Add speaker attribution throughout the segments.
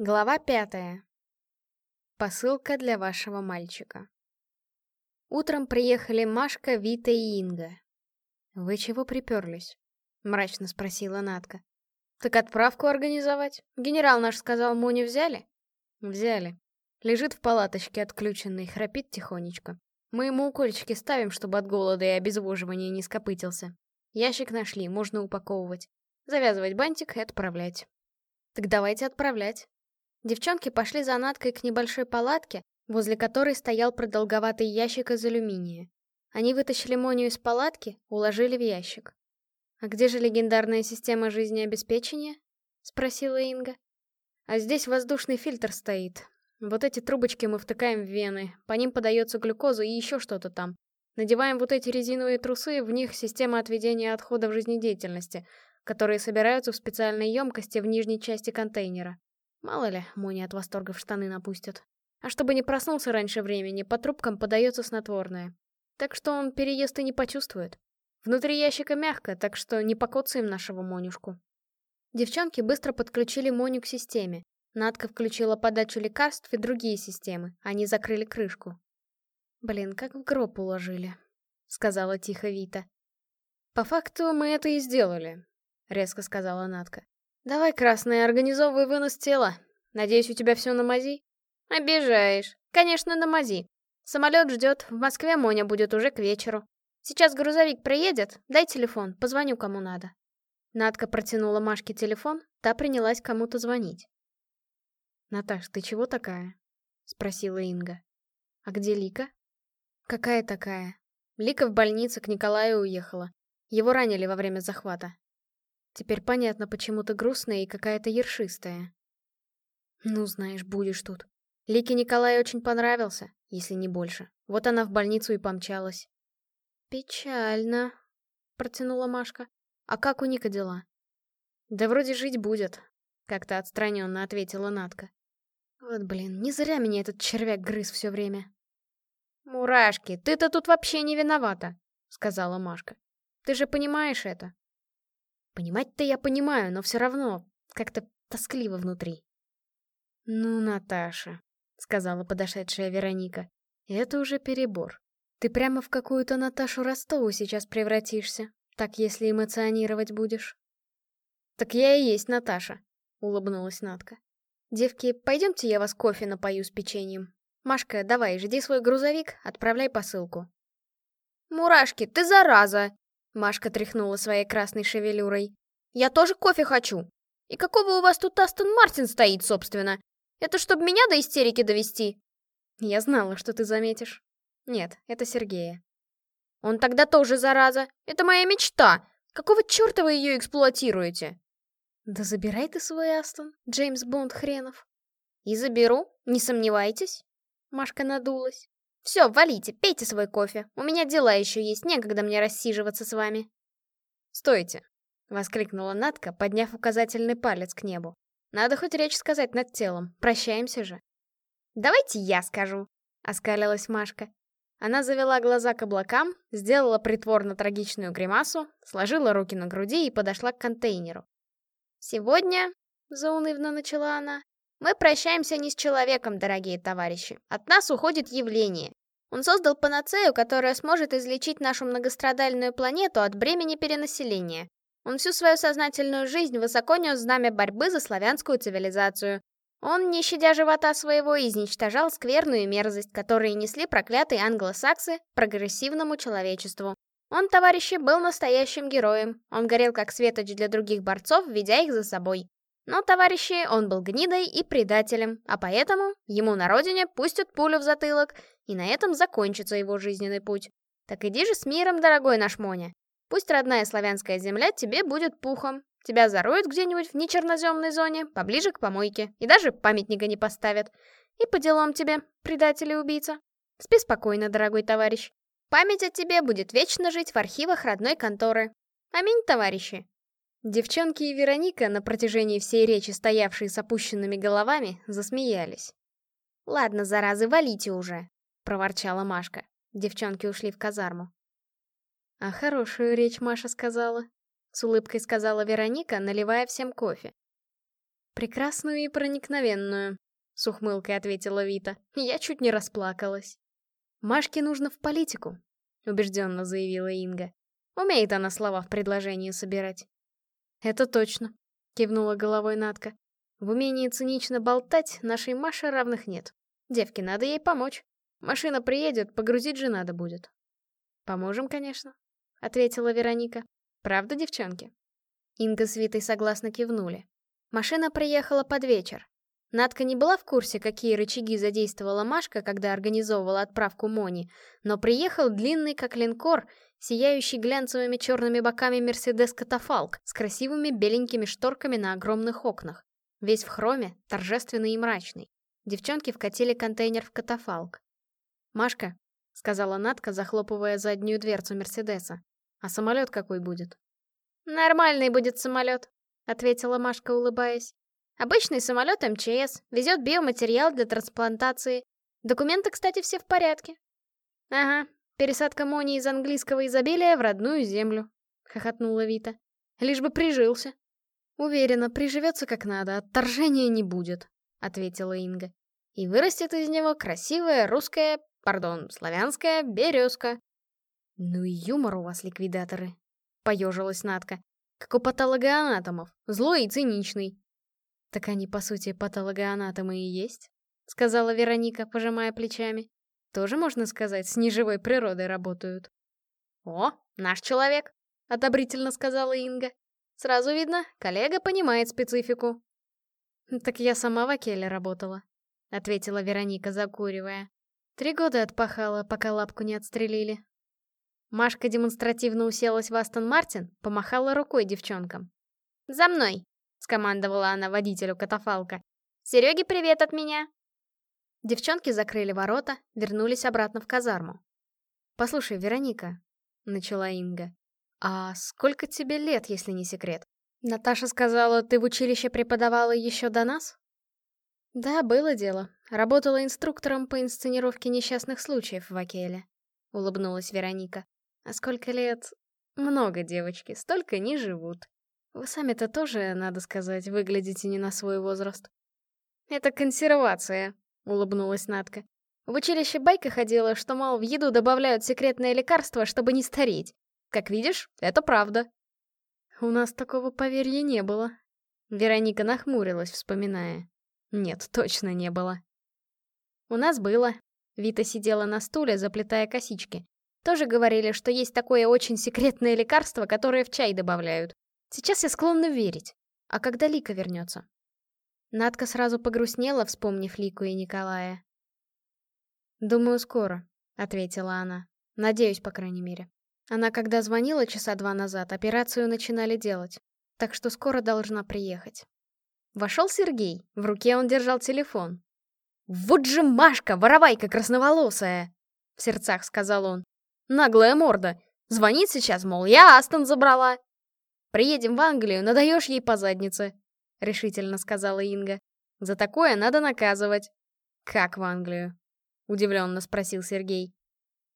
Speaker 1: Глава пятая. Посылка для вашего мальчика. Утром приехали Машка, Вита и Инга. «Вы чего приперлись?» — мрачно спросила Натка. «Так отправку организовать. Генерал наш сказал, Муню взяли?» «Взяли. Лежит в палаточке отключенный, храпит тихонечко. Мы ему укольчики ставим, чтобы от голода и обезвоживания не скопытился. Ящик нашли, можно упаковывать. Завязывать бантик и отправлять». «Так давайте отправлять. Девчонки пошли за Наткой к небольшой палатке, возле которой стоял продолговатый ящик из алюминия. Они вытащили Моню из палатки, уложили в ящик. «А где же легендарная система жизнеобеспечения?» — спросила Инга. «А здесь воздушный фильтр стоит. Вот эти трубочки мы втыкаем в вены, по ним подается глюкоза и еще что-то там. Надеваем вот эти резиновые трусы, в них система отведения отходов жизнедеятельности, которые собираются в специальной емкости в нижней части контейнера. Мало ли, Мони от восторга в штаны напустят. А чтобы не проснулся раньше времени, по трубкам подается снотворное. Так что он переезд и не почувствует. Внутри ящика мягко, так что не покоцаем нашего Монюшку. Девчонки быстро подключили Моню к системе. Надка включила подачу лекарств и другие системы. Они закрыли крышку. «Блин, как в гроб уложили», — сказала тихо Вита. «По факту мы это и сделали», — резко сказала Надка. «Давай, красная, организовывай вынос тела. Надеюсь, у тебя все на мази?» «Обижаешь. Конечно, на мази. Самолет ждет, в Москве Моня будет уже к вечеру. Сейчас грузовик приедет, дай телефон, позвоню кому надо». Надка протянула Машке телефон, та принялась кому-то звонить. «Наташ, ты чего такая?» — спросила Инга. «А где Лика?» «Какая такая?» Лика в больнице к Николаю уехала. Его ранили во время захвата. Теперь понятно, почему ты грустная и какая-то ершистая. Ну, знаешь, будешь тут. Лике Николай очень понравился, если не больше. Вот она в больницу и помчалась. Печально, протянула Машка. А как у Ника дела? Да вроде жить будет, как-то отстраненно ответила Натка. Вот блин, не зря меня этот червяк грыз все время. «Мурашки, ты-то тут вообще не виновата», — сказала Машка. «Ты же понимаешь это?» Понимать-то я понимаю, но все равно как-то тоскливо внутри. «Ну, Наташа», — сказала подошедшая Вероника, — «это уже перебор. Ты прямо в какую-то Наташу Ростову сейчас превратишься, так если эмоционировать будешь». «Так я и есть Наташа», — улыбнулась Натка. «Девки, пойдемте я вас кофе напою с печеньем. Машка, давай, жди свой грузовик, отправляй посылку». «Мурашки, ты зараза!» Машка тряхнула своей красной шевелюрой. «Я тоже кофе хочу! И какого у вас тут Астон Мартин стоит, собственно? Это чтобы меня до истерики довести?» «Я знала, что ты заметишь. Нет, это Сергея». «Он тогда тоже зараза! Это моя мечта! Какого черта вы ее эксплуатируете?» «Да забирай ты свой Астон, Джеймс Бонд хренов». «И заберу, не сомневайтесь». Машка надулась. Все, валите, пейте свой кофе. У меня дела еще есть, некогда мне рассиживаться с вами. Стойте, воскликнула Натка, подняв указательный палец к небу. Надо хоть речь сказать над телом, прощаемся же. Давайте я скажу, оскалилась Машка. Она завела глаза к облакам, сделала притворно трагичную гримасу, сложила руки на груди и подошла к контейнеру. «Сегодня», — заунывно начала она, — «мы прощаемся не с человеком, дорогие товарищи. От нас уходит явление. Он создал панацею, которая сможет излечить нашу многострадальную планету от бремени перенаселения. Он всю свою сознательную жизнь высоко нес знамя борьбы за славянскую цивилизацию. Он, не щадя живота своего, изничтожал скверную мерзость, которые несли проклятые англосаксы прогрессивному человечеству. Он, товарищи, был настоящим героем. Он горел как светоч для других борцов, ведя их за собой. Но, товарищи, он был гнидой и предателем, а поэтому ему на родине пустят пулю в затылок, и на этом закончится его жизненный путь. Так иди же с миром, дорогой наш Моня. Пусть родная славянская земля тебе будет пухом. Тебя зароют где-нибудь в нечерноземной зоне, поближе к помойке, и даже памятника не поставят. И по делам тебе, предатель и убийца. Спи спокойно, дорогой товарищ. Память о тебе будет вечно жить в архивах родной конторы. Аминь, товарищи. Девчонки и Вероника, на протяжении всей речи стоявшие с опущенными головами, засмеялись. «Ладно, заразы, валите уже!» — проворчала Машка. Девчонки ушли в казарму. «А хорошую речь Маша сказала», — с улыбкой сказала Вероника, наливая всем кофе. Прекрасную и проникновенную, с ухмылкой ответила Вита. Я чуть не расплакалась. Машке нужно в политику, убежденно заявила Инга. Умеет она слова в предложении собирать. Это точно, кивнула головой Натка. В умении цинично болтать нашей Маше равных нет. Девке надо ей помочь. Машина приедет, погрузить же надо будет. Поможем, конечно, ответила Вероника. Правда, девчонки? Инга с Витой согласно кивнули. Машина приехала под вечер. Надка не была в курсе, какие рычаги задействовала Машка, когда организовывала отправку Мони, но приехал длинный, как линкор, сияющий глянцевыми черными боками Мерседес-катафалк с красивыми беленькими шторками на огромных окнах. Весь в хроме, торжественный и мрачный. Девчонки вкатили контейнер в катафалк. «Машка», — сказала Надка, захлопывая заднюю дверцу Мерседеса, — «а самолет какой будет?» «Нормальный будет самолет», — ответила Машка, улыбаясь. Обычный самолет МЧС, везет биоматериал для трансплантации. Документы, кстати, все в порядке. Ага, пересадка Мони из английского изобилия в родную землю, хохотнула Вита. Лишь бы прижился. Уверена, приживется как надо, отторжения не будет, ответила Инга. И вырастет из него красивая русская, пардон, славянская березка. Ну и юмор у вас, ликвидаторы, поежилась Натка. Как у патологоанатомов, злой и циничный. «Так они, по сути, патологоанатомы и есть», — сказала Вероника, пожимая плечами. «Тоже, можно сказать, с неживой природой работают». «О, наш человек», — одобрительно сказала Инга. «Сразу видно, коллега понимает специфику». «Так я сама в Акеле работала», — ответила Вероника, закуривая. «Три года отпахала, пока лапку не отстрелили». Машка демонстративно уселась в Астон Мартин, помахала рукой девчонкам. «За мной!» — скомандовала она водителю катафалка. «Сереге привет от меня!» Девчонки закрыли ворота, вернулись обратно в казарму. «Послушай, Вероника», — начала Инга, — «а сколько тебе лет, если не секрет? Наташа сказала, ты в училище преподавала еще до нас?» «Да, было дело. Работала инструктором по инсценировке несчастных случаев в Акеле», — улыбнулась Вероника. «А сколько лет? Много, девочки, столько не живут. Вы сами-то тоже, надо сказать, выглядите не на свой возраст. Это консервация, улыбнулась Натка. В училище байка ходила, что, мол, в еду добавляют секретное лекарство, чтобы не стареть. Как видишь, это правда. У нас такого поверья не было. Вероника нахмурилась, вспоминая. Нет, точно не было. У нас было. Вита сидела на стуле, заплетая косички. Тоже говорили, что есть такое очень секретное лекарство, которое в чай добавляют. Сейчас я склонна верить. А когда Лика вернется? Надка сразу погрустнела, вспомнив Лику и Николая. «Думаю, скоро», — ответила она. «Надеюсь, по крайней мере. Она, когда звонила часа два назад, операцию начинали делать. Так что скоро должна приехать». Вошел Сергей. В руке он держал телефон. «Вот же Машка, воровайка красноволосая!» В сердцах сказал он. «Наглая морда. Звонит сейчас, мол, я Астон забрала. Приедем в Англию, надаешь ей по заднице», — решительно сказала Инга. «За такое надо наказывать». «Как в Англию?» — удивленно спросил Сергей.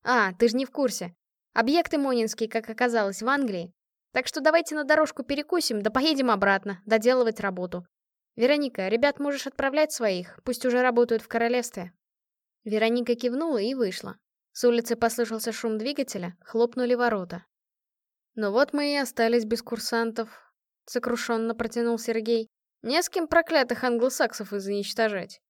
Speaker 1: «А, ты же не в курсе. Объекты Монинские, как оказалось, в Англии. Так что давайте на дорожку перекусим, да поедем обратно, доделывать работу. Вероника, ребят можешь отправлять своих, пусть уже работают в королевстве». Вероника кивнула и вышла. С улицы послышался шум двигателя, хлопнули ворота. «Ну вот мы и остались без курсантов», — сокрушенно протянул Сергей. «Не с кем проклятых англосаксов изничтожать».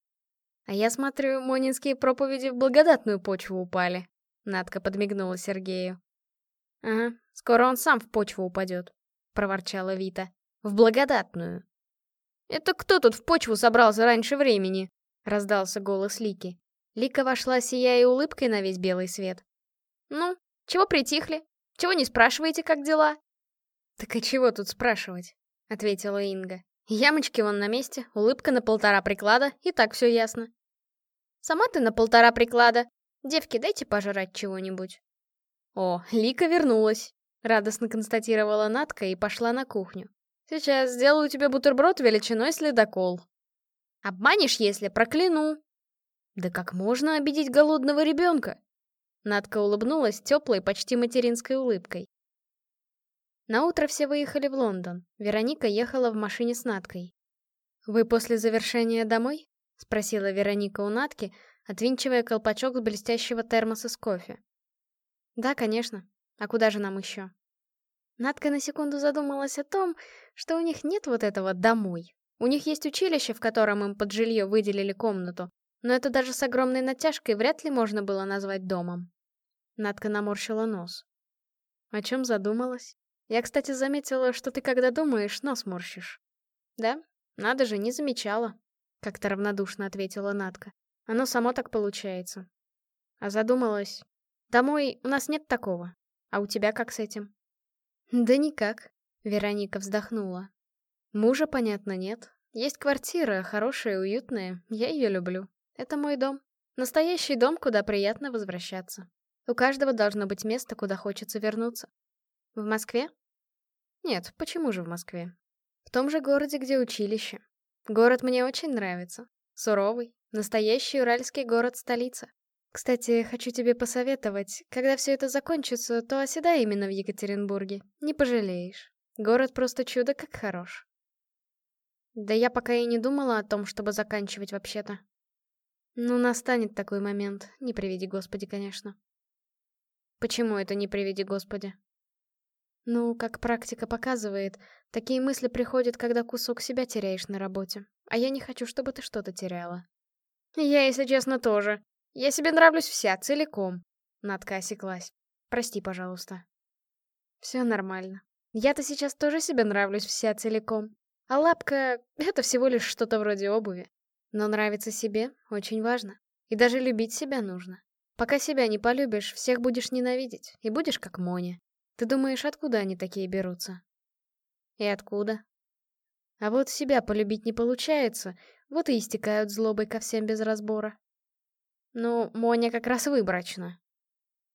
Speaker 1: «А я смотрю, монинские проповеди в благодатную почву упали», — Надка подмигнула Сергею. «Ага, скоро он сам в почву упадет», — проворчала Вита. «В благодатную». «Это кто тут в почву собрался раньше времени?» — раздался голос Лики. Лика вошла, сияя улыбкой на весь белый свет. «Ну, чего притихли? Чего не спрашиваете, как дела?» «Так и чего тут спрашивать?» — ответила Инга. «Ямочки вон на месте, улыбка на полтора приклада, и так все ясно». «Сама ты на полтора приклада. Девки, дайте пожрать чего-нибудь». «О, Лика вернулась», — радостно констатировала Натка и пошла на кухню. «Сейчас сделаю тебе бутерброд величиной с ледокол». «Обманешь, если прокляну». «Да как можно обидеть голодного ребенка?» Надка улыбнулась теплой, почти материнской улыбкой. На утро все выехали в Лондон. Вероника ехала в машине с Надкой. «Вы после завершения домой?» — спросила Вероника у Натки, отвинчивая колпачок с блестящего термоса с кофе. «Да, конечно. А куда же нам еще?» Надка на секунду задумалась о том, что у них нет вот этого «домой». У них есть училище, в котором им под жилье выделили комнату, но это даже с огромной натяжкой вряд ли можно было назвать домом. Надка наморщила нос. О чем задумалась? Я, кстати, заметила, что ты когда думаешь, нос морщишь. Да? Надо же, не замечала. Как-то равнодушно ответила Надка. Оно само так получается. А задумалась. Домой у нас нет такого. А у тебя как с этим? Да никак. Вероника вздохнула. Мужа, понятно, нет. Есть квартира, хорошая, уютная. Я ее люблю. Это мой дом. Настоящий дом, куда приятно возвращаться. У каждого должно быть место, куда хочется вернуться. В Москве? Нет, почему же в Москве? В том же городе, где училище. Город мне очень нравится. Суровый, настоящий уральский город-столица. Кстати, хочу тебе посоветовать, когда все это закончится, то оседай именно в Екатеринбурге. Не пожалеешь. Город просто чудо как хорош. Да я пока и не думала о том, чтобы заканчивать вообще-то. Ну, настанет такой момент, не приведи Господи, конечно. Почему это не приведи Господи? Ну, как практика показывает, такие мысли приходят, когда кусок себя теряешь на работе. А я не хочу, чтобы ты что-то теряла. Я, если честно, тоже. Я себе нравлюсь вся, целиком. Надка осеклась. Прости, пожалуйста. Все нормально. Я-то сейчас тоже себе нравлюсь вся целиком. А лапка — это всего лишь что-то вроде обуви. Но нравиться себе очень важно. И даже любить себя нужно. Пока себя не полюбишь, всех будешь ненавидеть, и будешь как Моня. Ты думаешь, откуда они такие берутся? И откуда? А вот себя полюбить не получается, вот и истекают злобой ко всем без разбора. Ну, Моня как раз выборочно.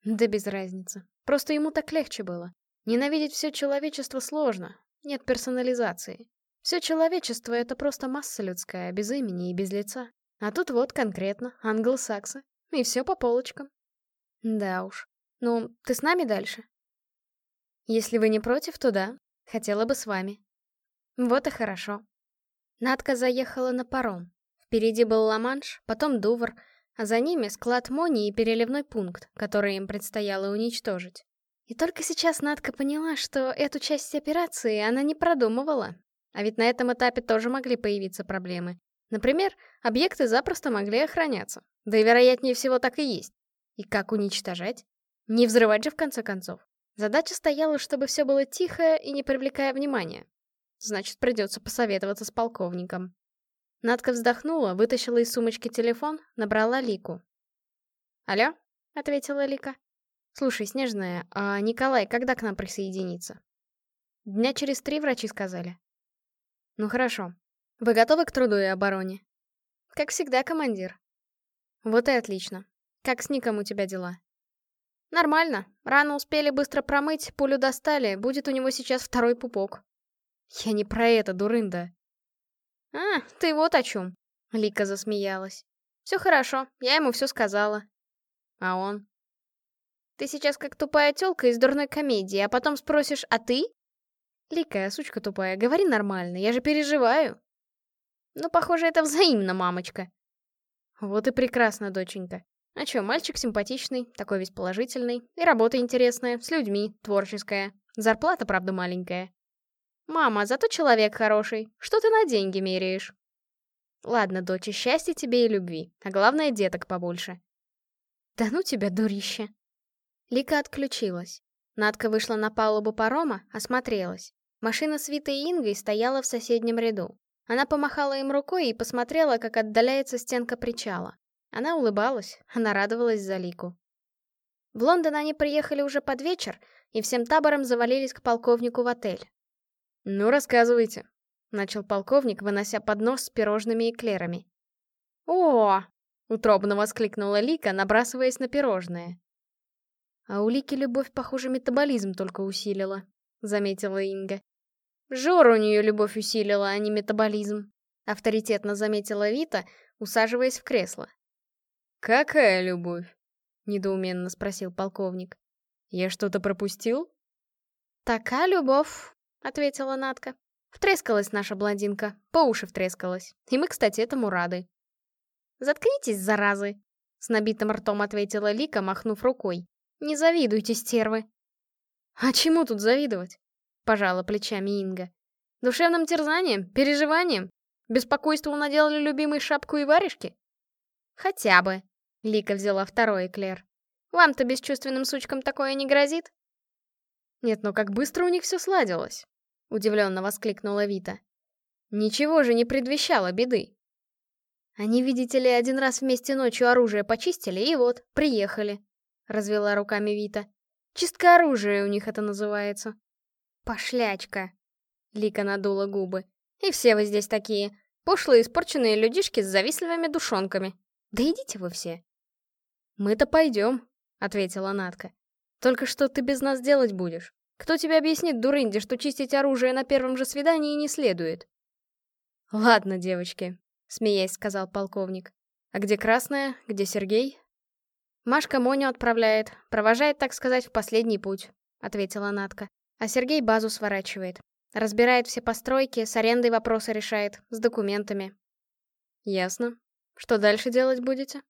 Speaker 1: Да без разницы. Просто ему так легче было. Ненавидеть все человечество сложно. Нет персонализации. Все человечество — это просто масса людская, без имени и без лица. А тут вот конкретно, англосаксы. И все по полочкам. Да уж. Ну, ты с нами дальше? Если вы не против, то да. Хотела бы с вами. Вот и хорошо. Надка заехала на паром. Впереди был Ла-Манш, потом Дувр, а за ними склад Мони и переливной пункт, который им предстояло уничтожить. И только сейчас Надка поняла, что эту часть операции она не продумывала. А ведь на этом этапе тоже могли появиться проблемы. Например, объекты запросто могли охраняться. Да и вероятнее всего так и есть. И как уничтожать? Не взрывать же в конце концов. Задача стояла, чтобы все было тихо и не привлекая внимания. Значит, придется посоветоваться с полковником. Надка вздохнула, вытащила из сумочки телефон, набрала Лику. «Алло?» — ответила Лика. «Слушай, Снежная, а Николай когда к нам присоединится?» «Дня через три врачи сказали». «Ну хорошо. Вы готовы к труду и обороне?» «Как всегда, командир». «Вот и отлично. Как с Ником у тебя дела?» Нормально. Рано успели быстро промыть, пулю достали, будет у него сейчас второй пупок. Я не про это, дурында. А, ты вот о чем. Лика засмеялась. Все хорошо, я ему все сказала. А он? Ты сейчас как тупая тёлка из дурной комедии, а потом спросишь, а ты? Лика, сучка тупая, говори нормально, я же переживаю. Ну, похоже, это взаимно, мамочка. Вот и прекрасно, доченька. А чё, мальчик симпатичный, такой весь положительный, и работа интересная, с людьми, творческая. Зарплата, правда, маленькая. Мама, зато человек хороший. Что ты на деньги меряешь? Ладно, доча, счастья тебе и любви, а главное, деток побольше. Да ну тебя, дурище. Лика отключилась. Надка вышла на палубу парома, осмотрелась. Машина с Витой и Ингой стояла в соседнем ряду. Она помахала им рукой и посмотрела, как отдаляется стенка причала. Она улыбалась, она радовалась за Лику. В Лондон они приехали уже под вечер, и всем табором завалились к полковнику в отель. «Ну, рассказывайте», — начал полковник, вынося поднос с пирожными и клерами. «О!» — утробно воскликнула Лика, набрасываясь на пирожные. «А у Лики любовь, похоже, метаболизм только усилила», — заметила Инга. «Жор у нее любовь усилила, а не метаболизм», — авторитетно заметила Вита, усаживаясь в кресло. «Какая любовь?» — недоуменно спросил полковник. «Я что-то пропустил?» «Такая любовь», — ответила Натка. Втрескалась наша блондинка, по уши втрескалась. И мы, кстати, этому рады. «Заткнитесь, заразы!» С набитым ртом ответила Лика, махнув рукой. «Не завидуйте, стервы!» «А чему тут завидовать?» Пожала плечами Инга. «Душевным терзанием? Переживанием? Беспокойству наделали любимой шапку и варежки?» «Хотя бы!» Лика взяла второй эклер. «Вам-то бесчувственным сучкам такое не грозит?» «Нет, ну как быстро у них все сладилось!» Удивленно воскликнула Вита. «Ничего же не предвещало беды!» Они, видите ли, один раз вместе ночью оружие почистили, и вот, приехали. Развела руками Вита. Чистка оружия у них это называется. Пошлячка. Лика надула губы. И все вы здесь такие. Пошлые испорченные людишки с завистливыми душонками. Да идите вы все. Мы-то пойдем, ответила Натка. Только что ты без нас делать будешь? Кто тебе объяснит, дурынди, что чистить оружие на первом же свидании не следует? Ладно, девочки, — смеясь сказал полковник. «А где Красная? Где Сергей?» «Машка Моню отправляет, провожает, так сказать, в последний путь», — ответила Натка. «А Сергей базу сворачивает. Разбирает все постройки, с арендой вопросы решает, с документами». «Ясно. Что дальше делать будете?»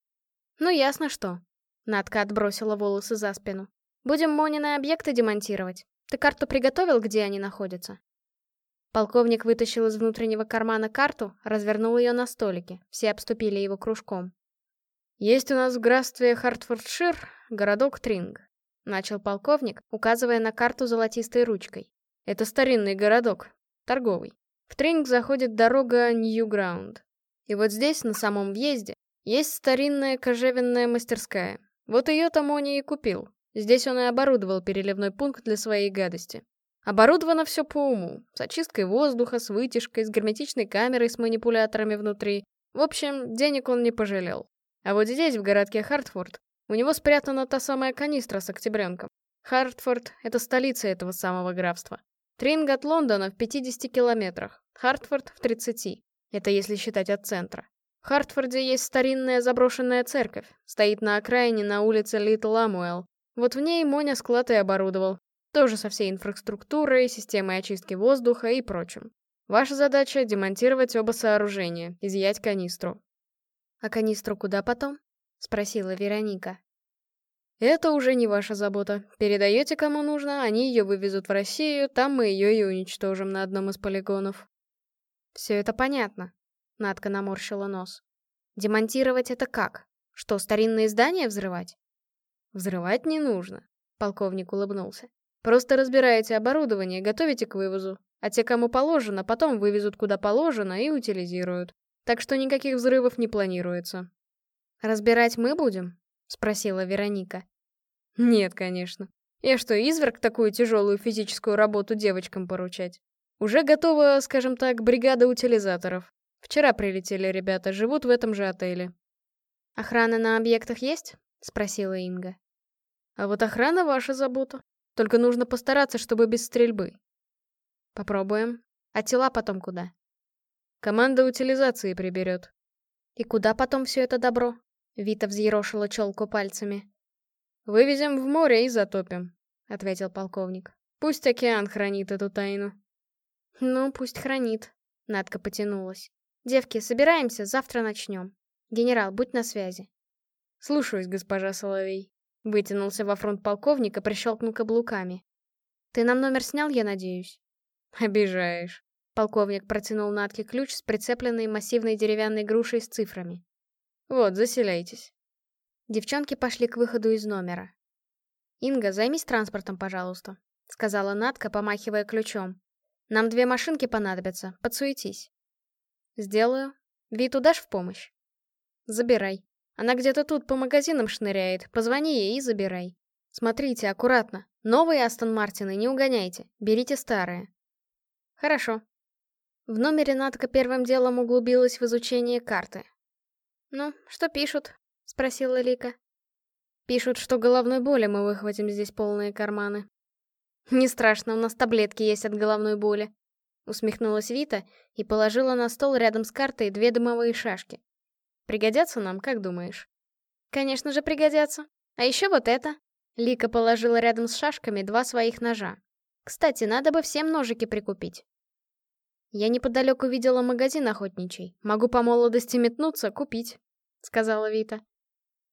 Speaker 1: «Ну, ясно что». Натка отбросила волосы за спину. «Будем Монины объекты демонтировать. Ты карту приготовил, где они находятся?» Полковник вытащил из внутреннего кармана карту, развернул ее на столике. Все обступили его кружком. «Есть у нас в графстве Хартфордшир городок Тринг», — начал полковник, указывая на карту золотистой ручкой. «Это старинный городок, торговый. В Тринг заходит дорога Ньюграунд. И вот здесь, на самом въезде, есть старинная кожевенная мастерская. Вот ее Тамони и купил. Здесь он и оборудовал переливной пункт для своей гадости. Оборудовано все по уму. С очисткой воздуха, с вытяжкой, с герметичной камерой с манипуляторами внутри. В общем, денег он не пожалел. А вот здесь, в городке Хартфорд, у него спрятана та самая канистра с октябренком. Хартфорд — это столица этого самого графства. Тринг от Лондона в 50 километрах, Хартфорд в 30. Это если считать от центра. В Хартфорде есть старинная заброшенная церковь. Стоит на окраине на улице Литл Амуэл. Вот в ней Моня склад и оборудовал. Тоже со всей инфраструктурой, системой очистки воздуха и прочим. Ваша задача — демонтировать оба сооружения, изъять канистру. «А канистру куда потом?» — спросила Вероника. «Это уже не ваша забота. Передаете кому нужно, они ее вывезут в Россию, там мы ее и уничтожим на одном из полигонов». «Все это понятно», — Надка наморщила нос. «Демонтировать это как? Что, старинные здания взрывать?» «Взрывать не нужно», — полковник улыбнулся. Просто разбираете оборудование, готовите к вывозу. А те, кому положено, потом вывезут куда положено и утилизируют. Так что никаких взрывов не планируется. «Разбирать мы будем?» — спросила Вероника. «Нет, конечно. Я что, изверг такую тяжелую физическую работу девочкам поручать? Уже готова, скажем так, бригада утилизаторов. Вчера прилетели ребята, живут в этом же отеле». «Охрана на объектах есть?» — спросила Инга. «А вот охрана ваша забота. Только нужно постараться, чтобы без стрельбы. Попробуем. А тела потом куда? Команда утилизации приберет. И куда потом все это добро? Вита взъерошила челку пальцами. «Вывезем в море и затопим», — ответил полковник. «Пусть океан хранит эту тайну». «Ну, пусть хранит», — Надка потянулась. «Девки, собираемся, завтра начнем. Генерал, будь на связи». «Слушаюсь, госпожа Соловей». Вытянулся во фронт полковника, прищелкнул каблуками. «Ты нам номер снял, я надеюсь?» «Обижаешь». Полковник протянул Натке ключ с прицепленной массивной деревянной грушей с цифрами. «Вот, заселяйтесь». Девчонки пошли к выходу из номера. «Инга, займись транспортом, пожалуйста», — сказала Натка, помахивая ключом. «Нам две машинки понадобятся, подсуетись». «Сделаю. Виту дашь в помощь?» «Забирай», она где-то тут по магазинам шныряет, позвони ей и забирай. Смотрите, аккуратно. Новые Астон Мартины не угоняйте, берите старые. Хорошо. В номере Натка первым делом углубилась в изучение карты. «Ну, что пишут?» — спросила Лика. «Пишут, что головной боли мы выхватим здесь полные карманы». «Не страшно, у нас таблетки есть от головной боли», — усмехнулась Вита и положила на стол рядом с картой две дымовые шашки. Пригодятся нам, как думаешь? Конечно же, пригодятся. А еще вот это. Лика положила рядом с шашками два своих ножа. Кстати, надо бы всем ножики прикупить. Я неподалеку видела магазин охотничий. Могу по молодости метнуться, купить», — сказала Вита.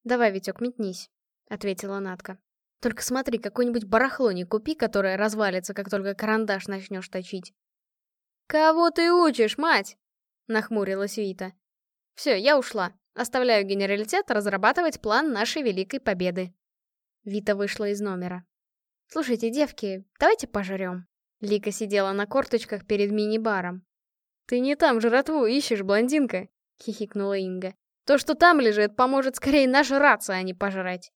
Speaker 1: «Давай, Витек, метнись», — ответила Натка. «Только смотри, какое-нибудь барахло не купи, которое развалится, как только карандаш начнешь точить». «Кого ты учишь, мать?» — нахмурилась Вита. «Все, я ушла. Оставляю генералитет разрабатывать план нашей великой победы». Вита вышла из номера. «Слушайте, девки, давайте пожрем». Лика сидела на корточках перед мини-баром. «Ты не там жратву ищешь, блондинка!» — хихикнула Инга. «То, что там лежит, поможет скорее нажраться, а не пожрать».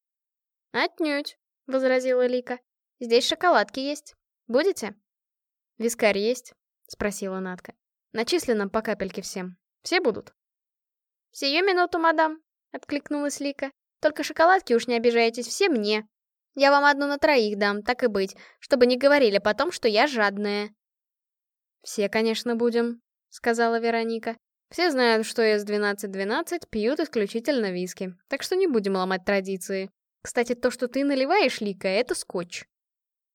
Speaker 1: «Отнюдь», — возразила Лика. «Здесь шоколадки есть. Будете?» «Вискарь есть?» — спросила Натка. «Начислено по капельке всем. Все будут?» «Сию минуту, мадам», — откликнулась Лика. «Только шоколадки уж не обижайтесь, все мне. Я вам одну на троих дам, так и быть, чтобы не говорили потом, что я жадная». «Все, конечно, будем», — сказала Вероника. «Все знают, что из 12-12 пьют исключительно виски, так что не будем ломать традиции. Кстати, то, что ты наливаешь, Лика, это скотч».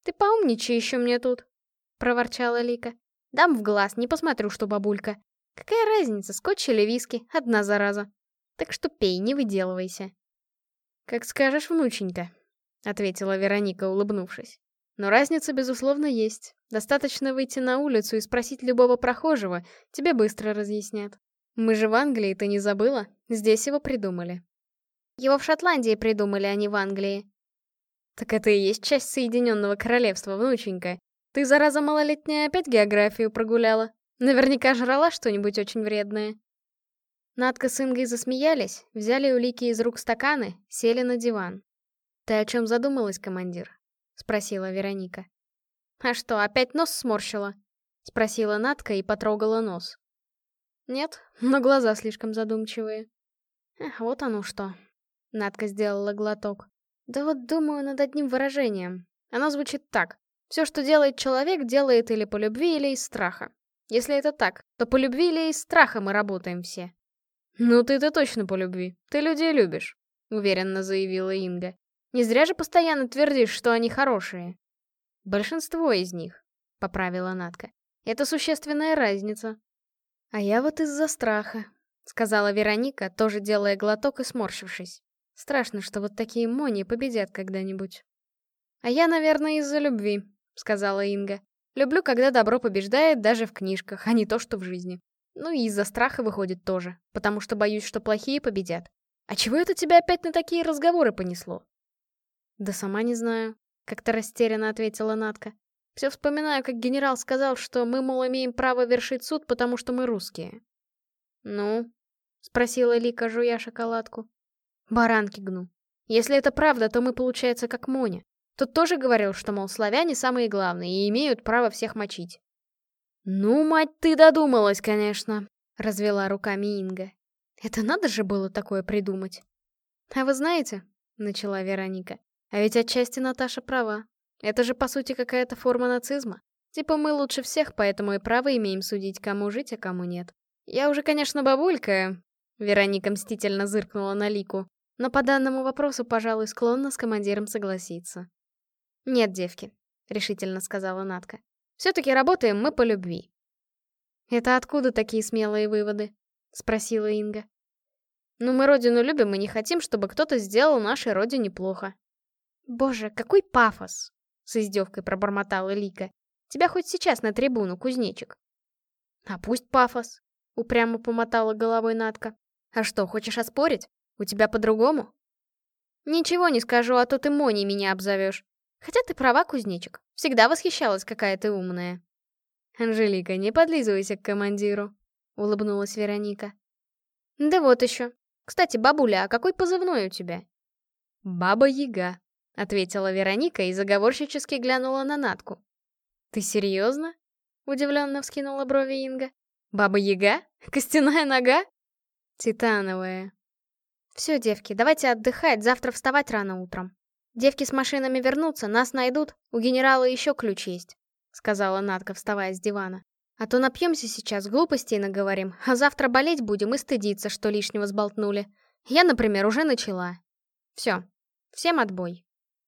Speaker 1: «Ты поумничай еще мне тут», — проворчала Лика. «Дам в глаз, не посмотрю, что бабулька. Какая разница, скотч или виски, одна зараза. Так что пей, не выделывайся». «Как скажешь, внученька», — ответила Вероника, улыбнувшись. «Но разница, безусловно, есть. Достаточно выйти на улицу и спросить любого прохожего, тебе быстро разъяснят. Мы же в Англии, ты не забыла? Здесь его придумали». «Его в Шотландии придумали, а не в Англии». «Так это и есть часть Соединенного Королевства, внученька. Ты, зараза малолетняя, опять географию прогуляла. Наверняка жрала что-нибудь очень вредное». Надка с Ингой засмеялись, взяли улики из рук стаканы, сели на диван. «Ты о чем задумалась, командир?» — спросила Вероника. «А что, опять нос сморщила?» — спросила Натка и потрогала нос. «Нет, но глаза слишком задумчивые». Эх, вот оно что. Натка сделала глоток. Да вот думаю над одним выражением. Оно звучит так. Все, что делает человек, делает или по любви, или из страха. Если это так, то по любви или из страха мы работаем все. «Ну ты-то точно по любви. Ты людей любишь», — уверенно заявила Инга. Не зря же постоянно твердишь, что они хорошие. Большинство из них, — поправила Натка. Это существенная разница. А я вот из-за страха, — сказала Вероника, тоже делая глоток и сморщившись. Страшно, что вот такие мони победят когда-нибудь. А я, наверное, из-за любви, — сказала Инга. Люблю, когда добро побеждает даже в книжках, а не то, что в жизни. Ну и из-за страха выходит тоже, потому что боюсь, что плохие победят. А чего это тебя опять на такие разговоры понесло? «Да сама не знаю», — как-то растерянно ответила Натка. «Все вспоминаю, как генерал сказал, что мы, мол, имеем право вершить суд, потому что мы русские». «Ну?» — спросила Лика, жуя шоколадку. «Баранки гну. Если это правда, то мы, получается, как Моня. Тот тоже говорил, что, мол, славяне самые главные и имеют право всех мочить». «Ну, мать, ты додумалась, конечно», — развела руками Инга. «Это надо же было такое придумать». «А вы знаете», — начала Вероника, а ведь отчасти Наташа права. Это же по сути какая-то форма нацизма. Типа мы лучше всех, поэтому и право имеем судить, кому жить, а кому нет. Я уже, конечно, бабулька. Вероника мстительно зыркнула на Лику. Но по данному вопросу, пожалуй, склонна с командиром согласиться. «Нет, девки», — решительно сказала Натка. «Все-таки работаем мы по любви». «Это откуда такие смелые выводы?» — спросила Инга. «Ну, мы родину любим и не хотим, чтобы кто-то сделал нашей родине плохо», «Боже, какой пафос!» — с издевкой пробормотала Лика. «Тебя хоть сейчас на трибуну, кузнечик». «А пусть пафос!» — упрямо помотала головой Натка. «А что, хочешь оспорить? У тебя по-другому?» «Ничего не скажу, а то ты Мони меня обзовешь. Хотя ты права, кузнечик. Всегда восхищалась, какая ты умная». «Анжелика, не подлизывайся к командиру», — улыбнулась Вероника. «Да вот еще. Кстати, бабуля, а какой позывной у тебя?» «Баба-яга», — ответила Вероника и заговорщически глянула на Натку. «Ты серьезно?» — удивленно вскинула брови Инга. «Баба-яга? Костяная нога?» «Титановая». «Все, девки, давайте отдыхать, завтра вставать рано утром. Девки с машинами вернутся, нас найдут, у генерала еще ключ есть», — сказала Натка, вставая с дивана. «А то напьемся сейчас, глупостей наговорим, а завтра болеть будем и стыдиться, что лишнего сболтнули. Я, например, уже начала. Все, всем отбой».